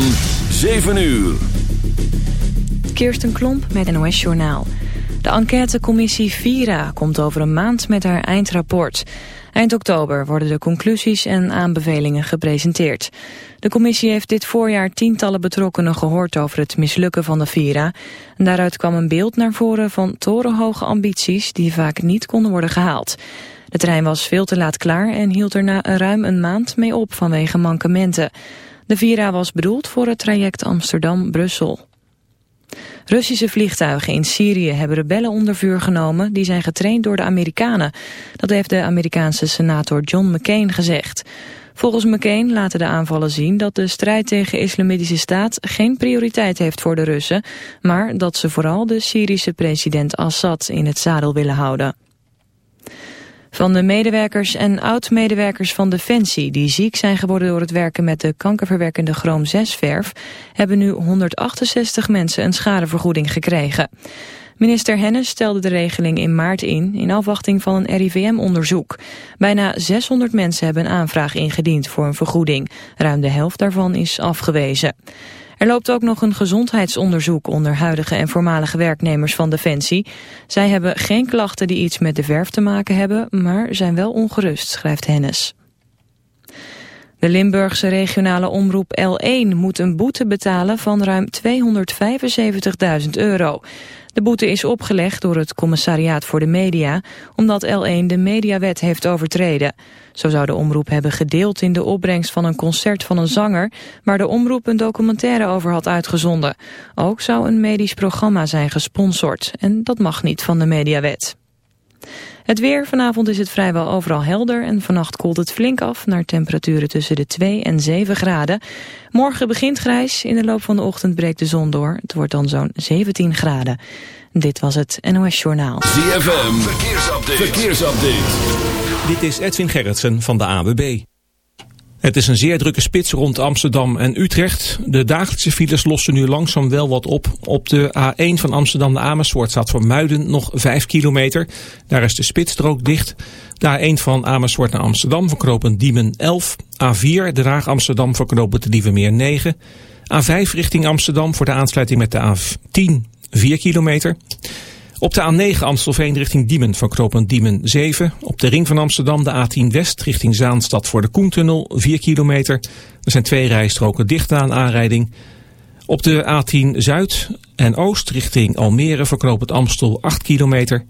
van 7 uur. Kirsten Klomp met NOS Journaal. De enquêtecommissie Vira komt over een maand met haar eindrapport. Eind oktober worden de conclusies en aanbevelingen gepresenteerd. De commissie heeft dit voorjaar tientallen betrokkenen gehoord over het mislukken van de Vira. En daaruit kwam een beeld naar voren van torenhoge ambities die vaak niet konden worden gehaald. De trein was veel te laat klaar en hield er na ruim een maand mee op vanwege mankementen. De Vira was bedoeld voor het traject Amsterdam-Brussel. Russische vliegtuigen in Syrië hebben rebellen onder vuur genomen... die zijn getraind door de Amerikanen. Dat heeft de Amerikaanse senator John McCain gezegd. Volgens McCain laten de aanvallen zien dat de strijd tegen islamitische staat... geen prioriteit heeft voor de Russen... maar dat ze vooral de Syrische president Assad in het zadel willen houden. Van de medewerkers en oud-medewerkers van Defensie die ziek zijn geworden door het werken met de kankerverwerkende chroom 6-verf, hebben nu 168 mensen een schadevergoeding gekregen. Minister Hennis stelde de regeling in maart in, in afwachting van een RIVM-onderzoek. Bijna 600 mensen hebben een aanvraag ingediend voor een vergoeding. Ruim de helft daarvan is afgewezen. Er loopt ook nog een gezondheidsonderzoek onder huidige en voormalige werknemers van Defensie. Zij hebben geen klachten die iets met de verf te maken hebben, maar zijn wel ongerust, schrijft Hennis. De Limburgse regionale omroep L1 moet een boete betalen van ruim 275.000 euro. De boete is opgelegd door het Commissariaat voor de Media, omdat L1 de mediawet heeft overtreden. Zo zou de omroep hebben gedeeld in de opbrengst van een concert van een zanger, waar de omroep een documentaire over had uitgezonden. Ook zou een medisch programma zijn gesponsord, en dat mag niet van de mediawet. Het weer, vanavond is het vrijwel overal helder en vannacht koelt het flink af naar temperaturen tussen de 2 en 7 graden. Morgen begint grijs, in de loop van de ochtend breekt de zon door. Het wordt dan zo'n 17 graden. Dit was het NOS Journaal. ZFM, verkeersupdate. verkeersupdate. Dit is Edwin Gerritsen van de AWB. Het is een zeer drukke spits rond Amsterdam en Utrecht. De dagelijkse files lossen nu langzaam wel wat op. Op de A1 van Amsterdam naar Amersfoort staat voor Muiden nog 5 kilometer. Daar is de spitsstrook dicht. De A1 van Amersfoort naar Amsterdam verknopen Diemen 11. A4 de Raag Amsterdam verknopen de Dievenmeer 9. A5 richting Amsterdam voor de aansluiting met de A10 4 kilometer. Op de A9 Amstelveen richting Diemen van Diemen 7. Op de ring van Amsterdam de A10 West richting Zaanstad voor de Koentunnel 4 kilometer. Er zijn twee rijstroken dicht aan aanrijding. Op de A10 Zuid en Oost richting Almere voor knooppunt Amstel 8 kilometer.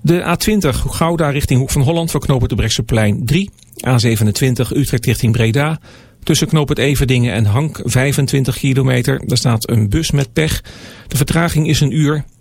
De A20 Gouda richting Hoek van Holland voor de Brechtseplein 3. A27 Utrecht richting Breda. Tussen knooppunt Everdingen en Hank 25 kilometer. Daar staat een bus met pech. De vertraging is een uur.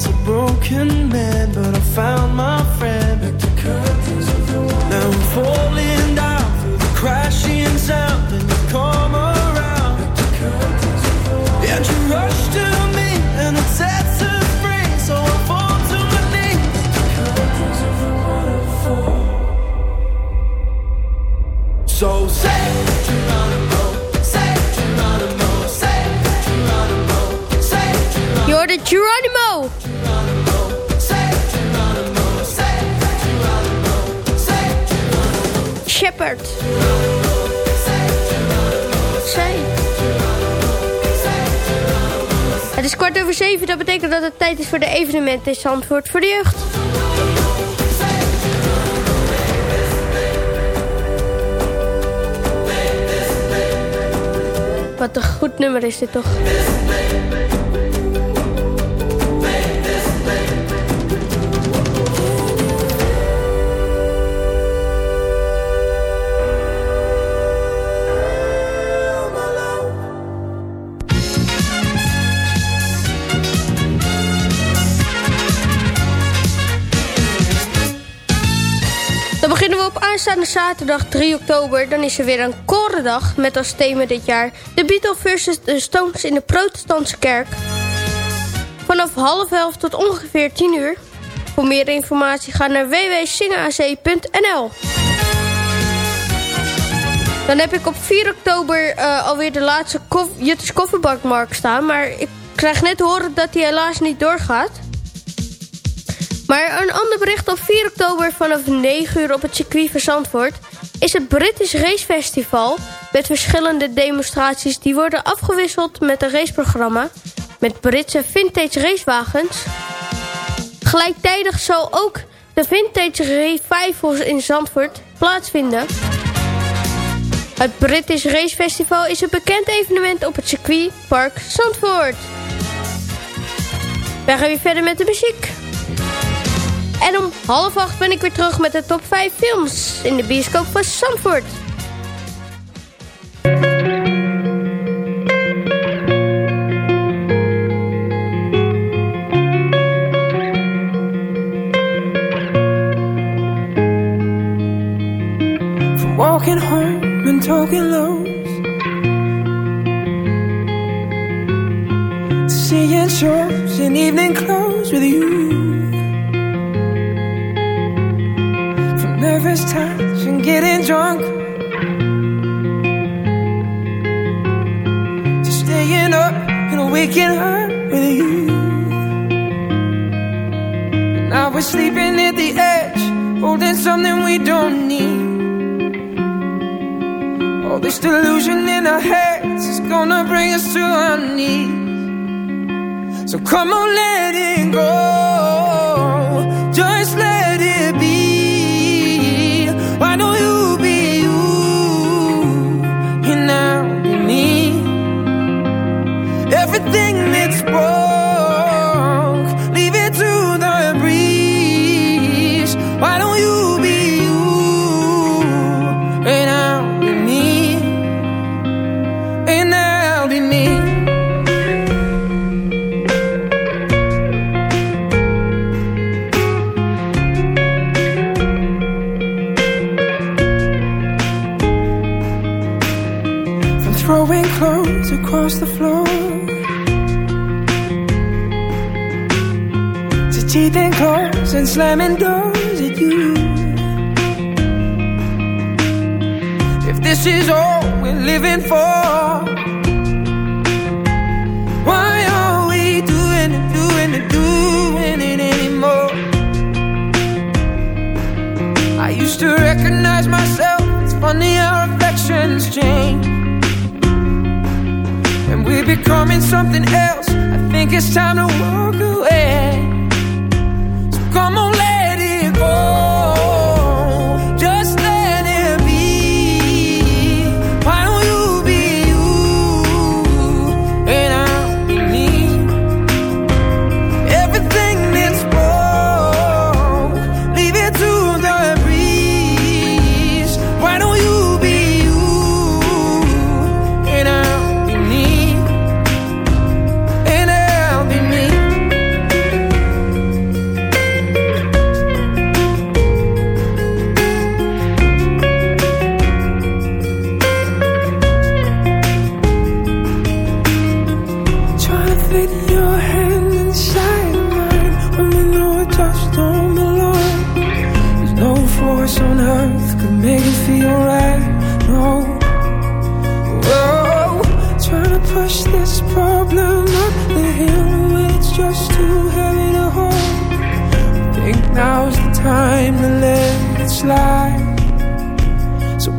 as a broken man, but I found my Dat betekent dat het tijd is voor de evenementen in Zandvoort voor de jeugd. Wat een goed nummer is dit toch? Aanstaande zaterdag 3 oktober. Dan is er weer een korendag met als thema dit jaar... de Beatles versus de Stones in de protestantse kerk. Vanaf half elf tot ongeveer 10 uur. Voor meer informatie ga naar www.singac.nl Dan heb ik op 4 oktober eh, alweer de laatste kof Jutters Kofferbakmarkt staan. Maar ik krijg net horen dat die helaas niet doorgaat. Maar een ander bericht op 4 oktober vanaf 9 uur op het circuit van Zandvoort... is het British Race Festival met verschillende demonstraties... die worden afgewisseld met een raceprogramma... met Britse vintage racewagens. Gelijktijdig zal ook de Vintage Revivals in Zandvoort plaatsvinden... Het British Race Festival is een bekend evenement op het circuitpark Zandvoort. Wij gaan weer verder met de muziek. En om half acht ben ik weer terug met de top 5 films in de bioscoop van Zandvoort. Walking home and talking lows Seeing shows in evening clothes with you much time from getting drunk. just staying up and waking up with you. And now we're sleeping at the edge, holding something we don't need. All this delusion in our heads is gonna bring us to our knees. So come on, let it go. slamming doors at you. If this is all we're living for, why are we doing it, doing it, doing it anymore? I used to recognize myself. It's funny how reflections change. and we're becoming something else, I think it's time to walk away.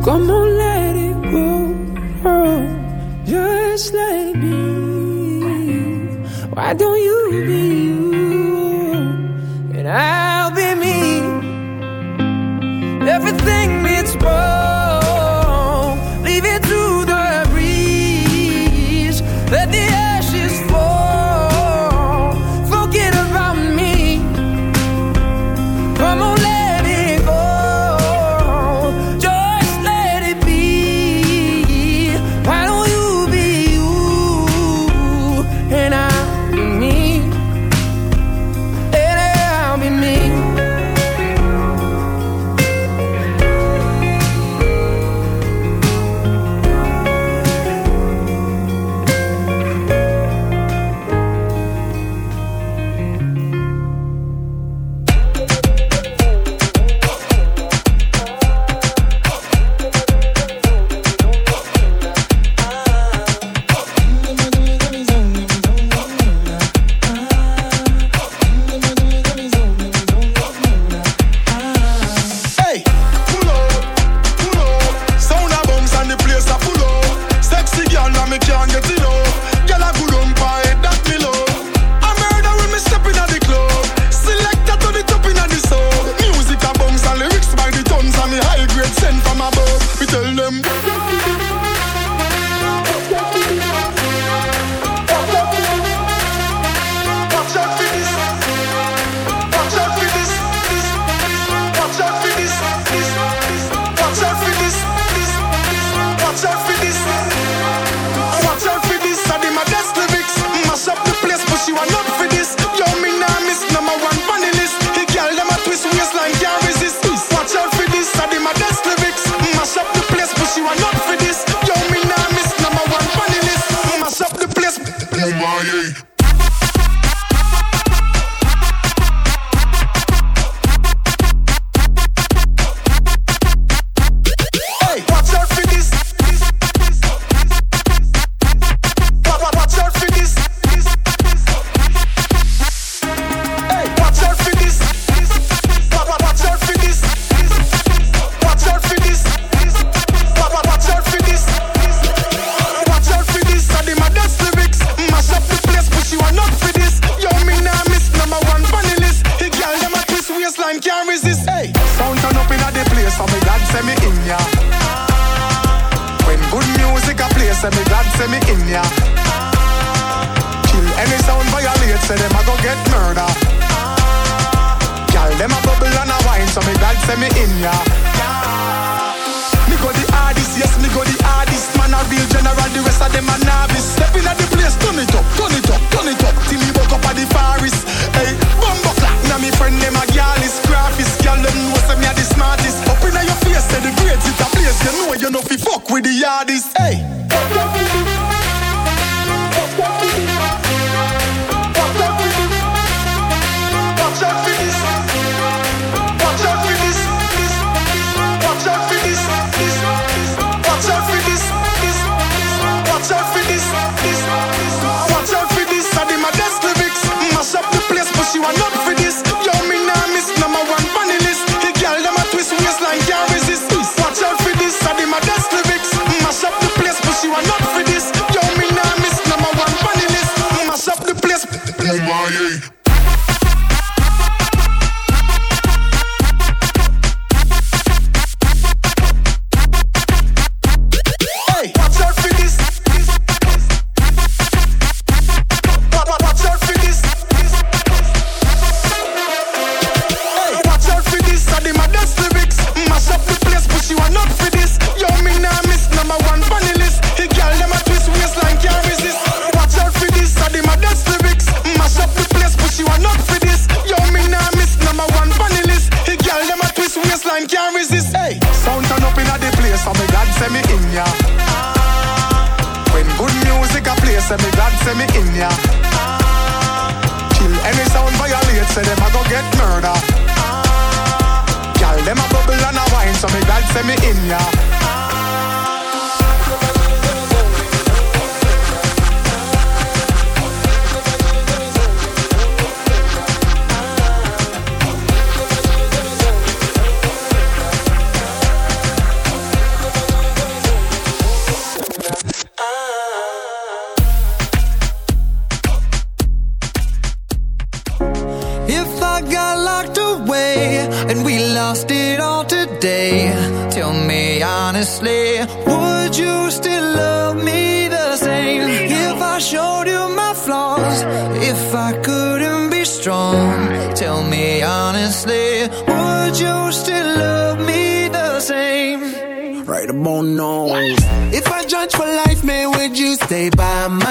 como on.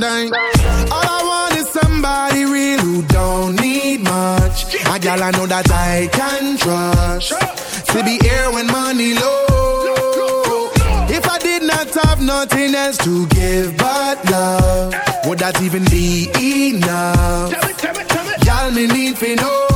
down, down. All I want is somebody real who don't need much. A gal I know that I can trust. To be here when money low. If I did not have nothing else to give but love, would that even be enough? Y'all me need to know.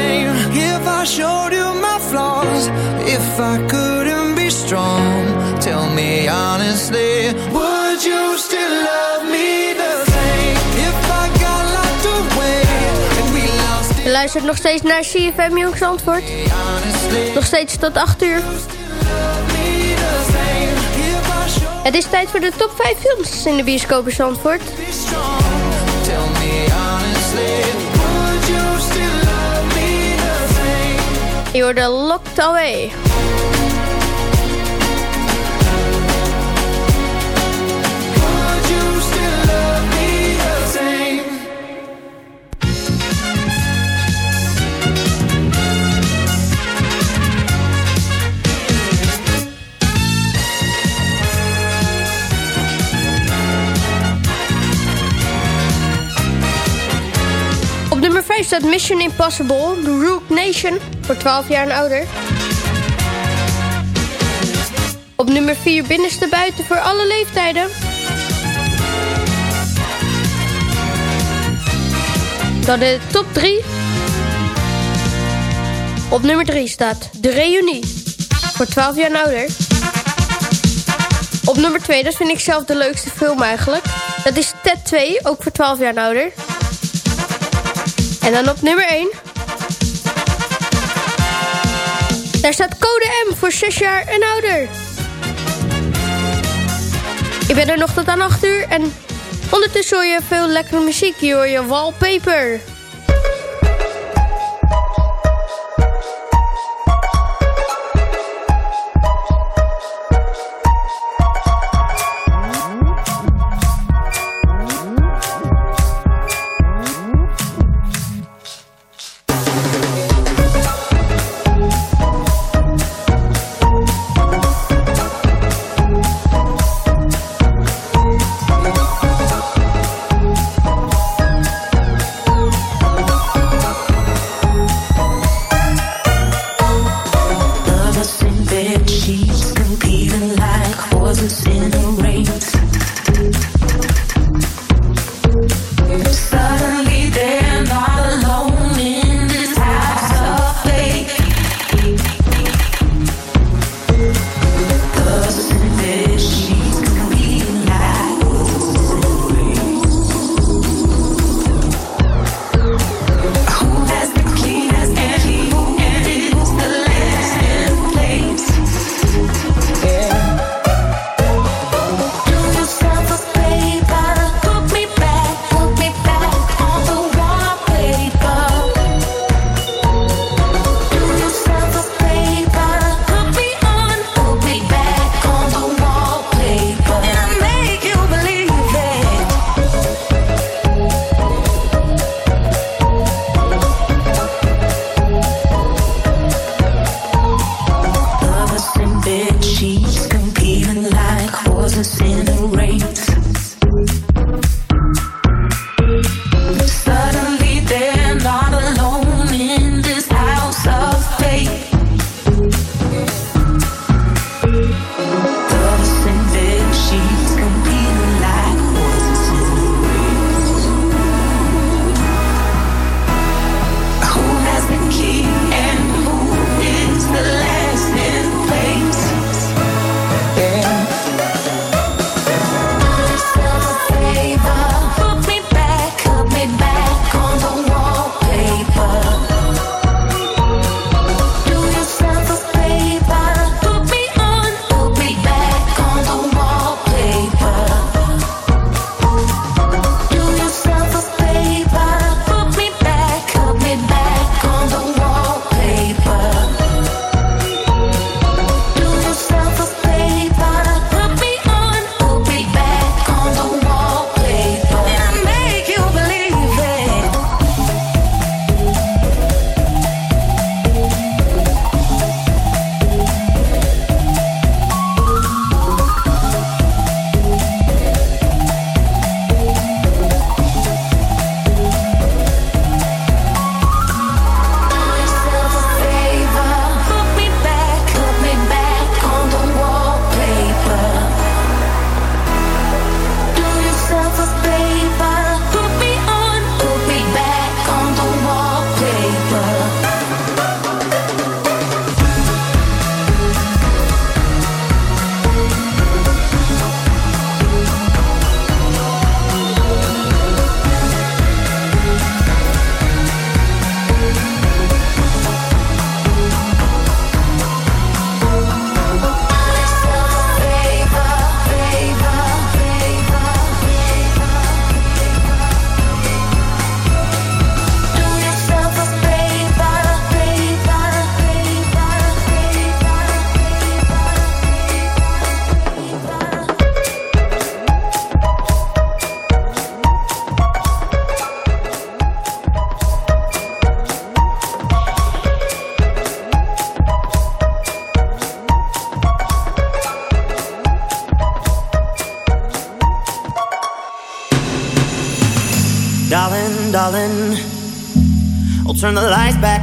If I showed you my flaws, if I couldn't be strong, tell me honestly, would you still love me the same? If I got locked away and we lost it Je luistert nog steeds naar CFM Jong Zandvoort. Nog steeds tot 8 uur. Het is tijd voor de top 5 films in de bioscoop in Zandvoort. You would have looked away. 5 staat Mission Impossible, The Rogue Nation, voor 12 jaar en ouder. Op nummer 4 Binnenste Buiten voor alle leeftijden. Dan de top 3. Op nummer 3 staat De Reunie, voor 12 jaar en ouder. Op nummer 2, dat vind ik zelf de leukste film eigenlijk. Dat is Ted 2, ook voor 12 jaar en ouder. En dan op nummer 1. Daar staat code M voor 6 jaar en ouder. Ik ben er nog tot aan 8 uur en ondertussen hoor je veel lekkere muziek. Hier hoor je Wallpaper.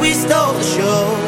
we stole the show.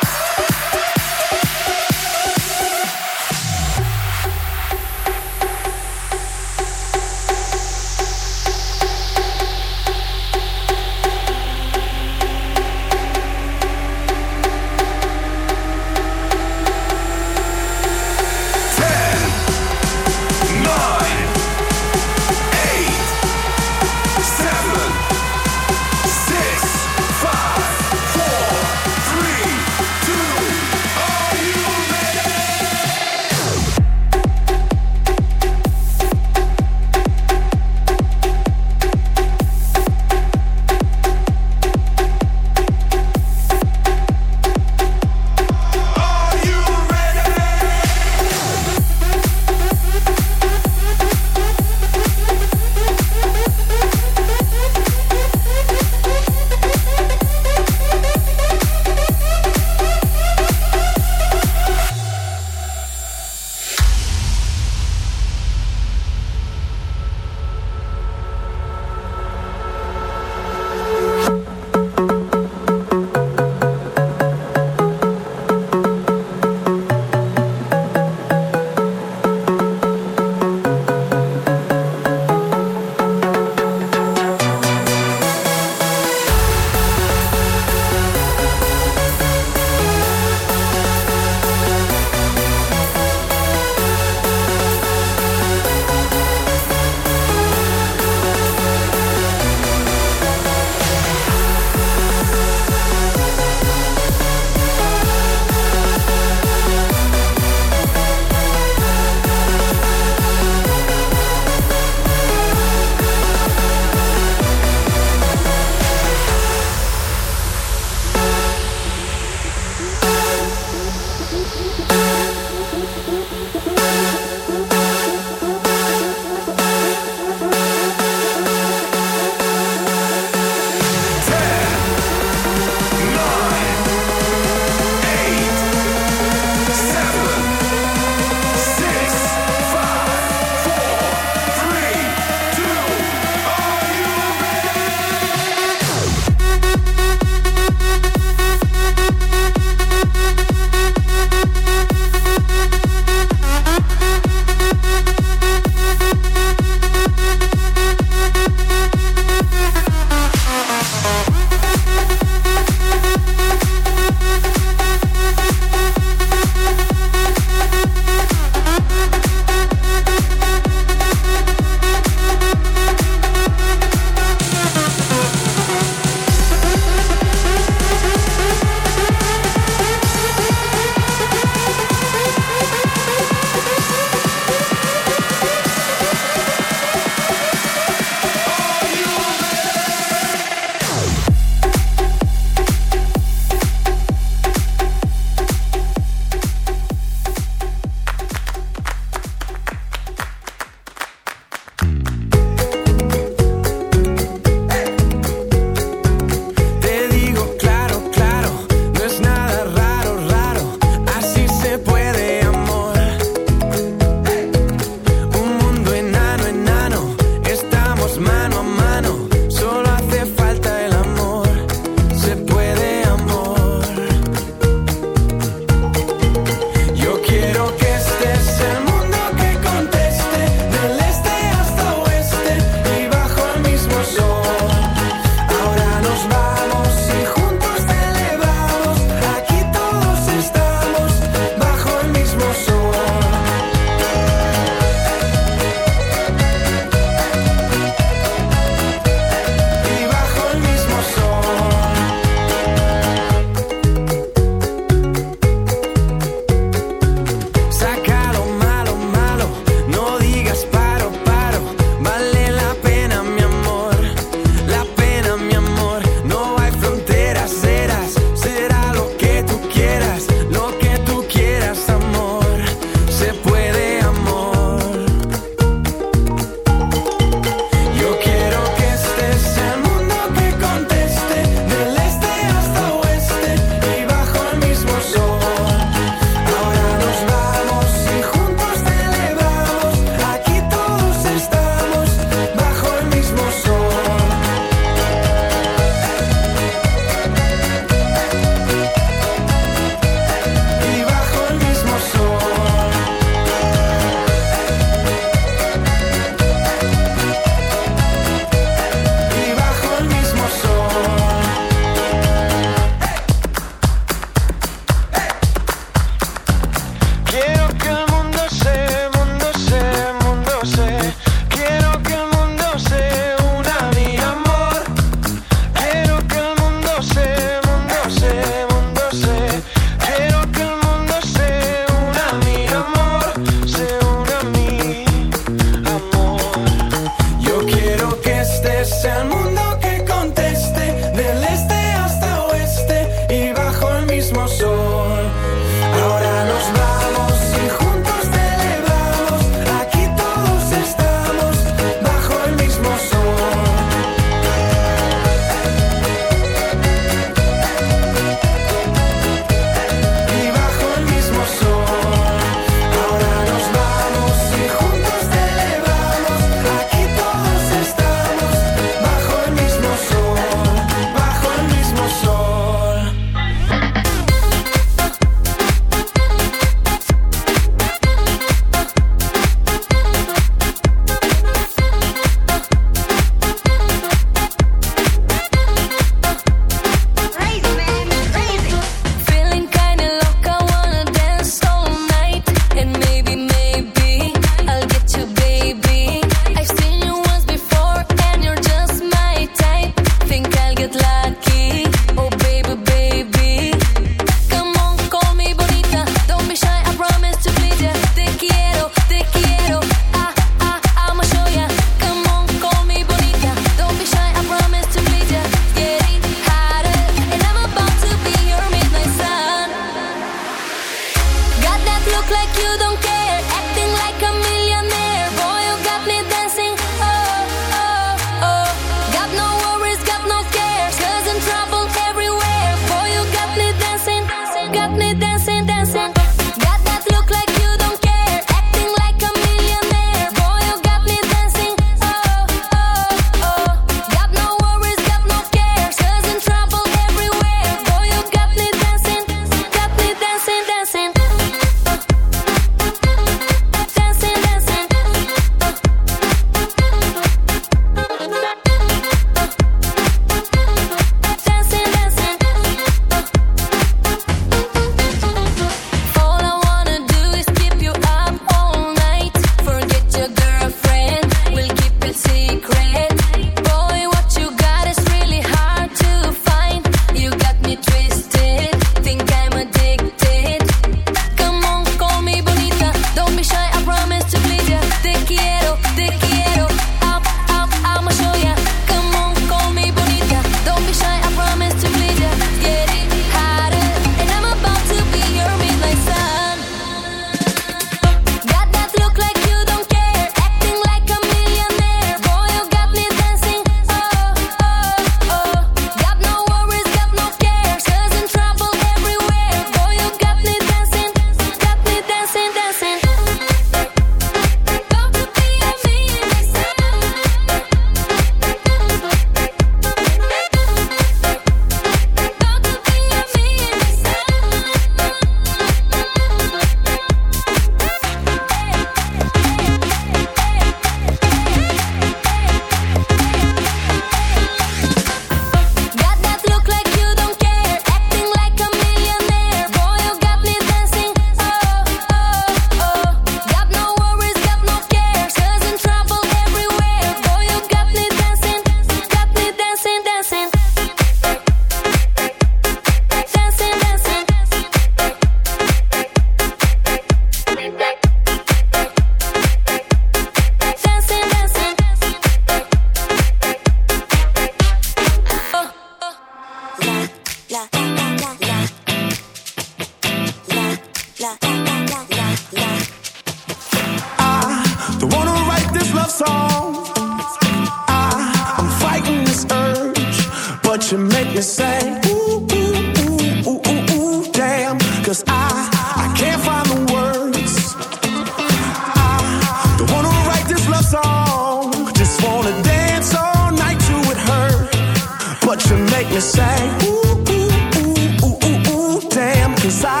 make me say, ooh, ooh, ooh, ooh, ooh, ooh, damn, cause I,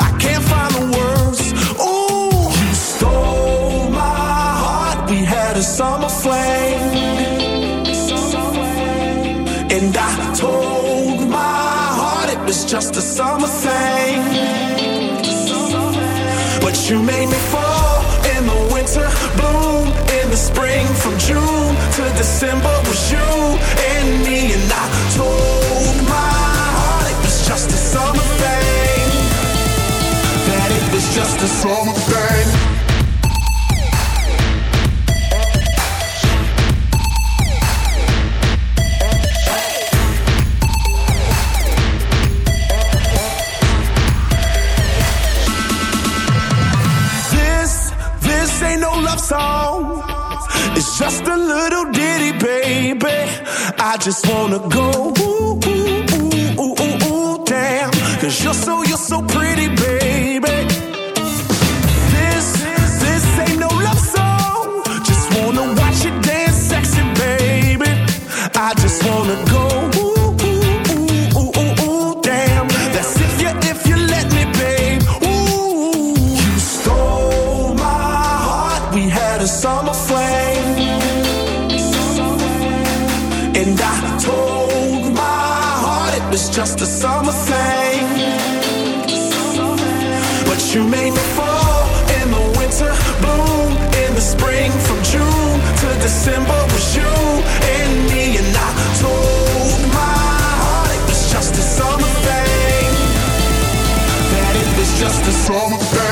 I can't find the words. You stole my heart, we had a summer flame. And I told my heart it was just a summer thing. But you made me fall in the winter, bloom in the spring, from June to December was you. the summertime. just a little ditty, baby. I just wanna go. You made me fall in the winter, bloom in the spring. From June to December was you and me. And I told my heart it was just a summer thing. That it was just a summer thing.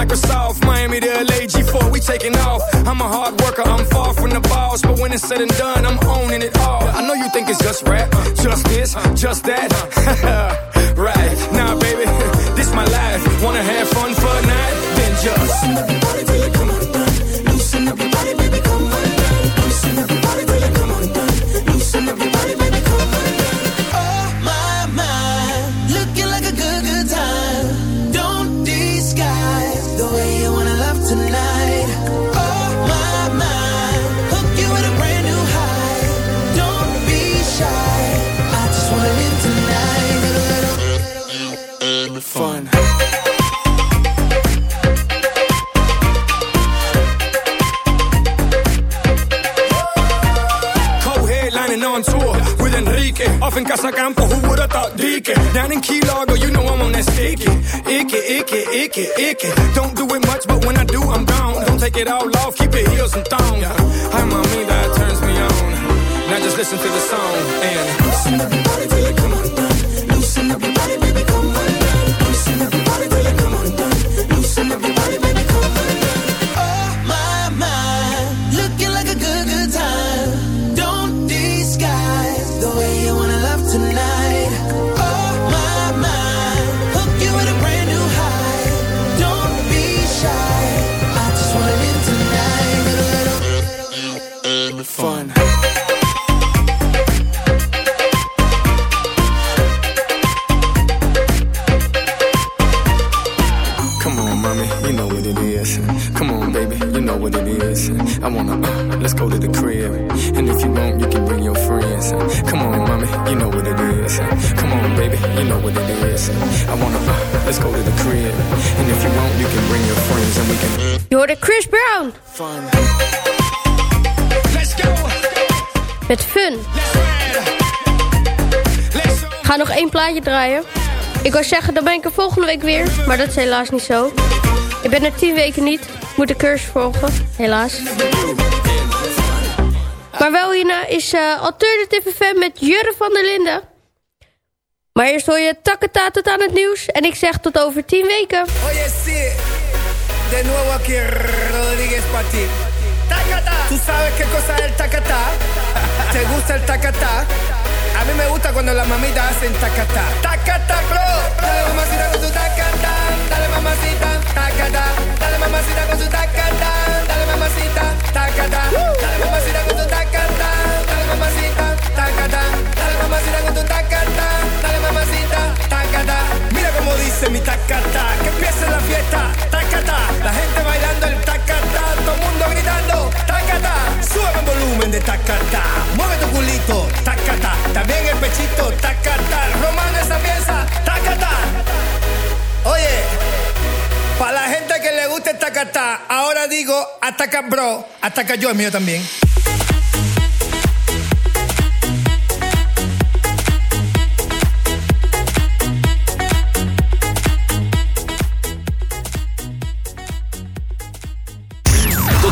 Microsoft. Miami to LA, G4, we taking off. I'm a hard worker, I'm far from the boss. But when it's said and done, I'm owning it all. I know you think it's just rap, just this, just that. Come on, mommy, you know what it is. Come on, baby, you know what it is. I wanna, uh, let's go to the crib. And if you want, you can bring your friends and we can. Je hoorde Chris Brown Fun. met Fun. Ga nog één plaatje draaien. Ik wou zeggen, dan ben ik er volgende week weer. Maar dat is helaas niet zo. Ik ben er tien weken niet. Ik moet de cursus volgen. Helaas. Maar wel hierna is eh, Alternative FM met Jurre van der Linden. Maar eerst hoor je Takata tot aan het nieuws. En ik zeg tot over tien weken. Oye, sí, de nuevo aquí Rodríguez para ti. Tacata. ¿Tú sabes qué cosa es el tacata? ¿Te gusta el tacata? A mí me gusta cuando las mamitas hacen tacata. Tacata, bro. Dale mamacita con tu tacata. Dale mamacita, tacata. Dale mamacita con tu tacata. Dale mamacita, tacata. Dale mamacita con tu tacata. Dice mi tacata. Que empiece la fiesta. Tacata. La gente bailando el tacata. Todo el mundo gritando. Tacata. Sube el volumen de tacata. Mueve tu culito. Tacata. También el pechito. Tacata. Romano esa pieza. Tacata. Oye. Para la gente que le gusta el tacata, ahora digo ataca bro, ataca yo el mío también.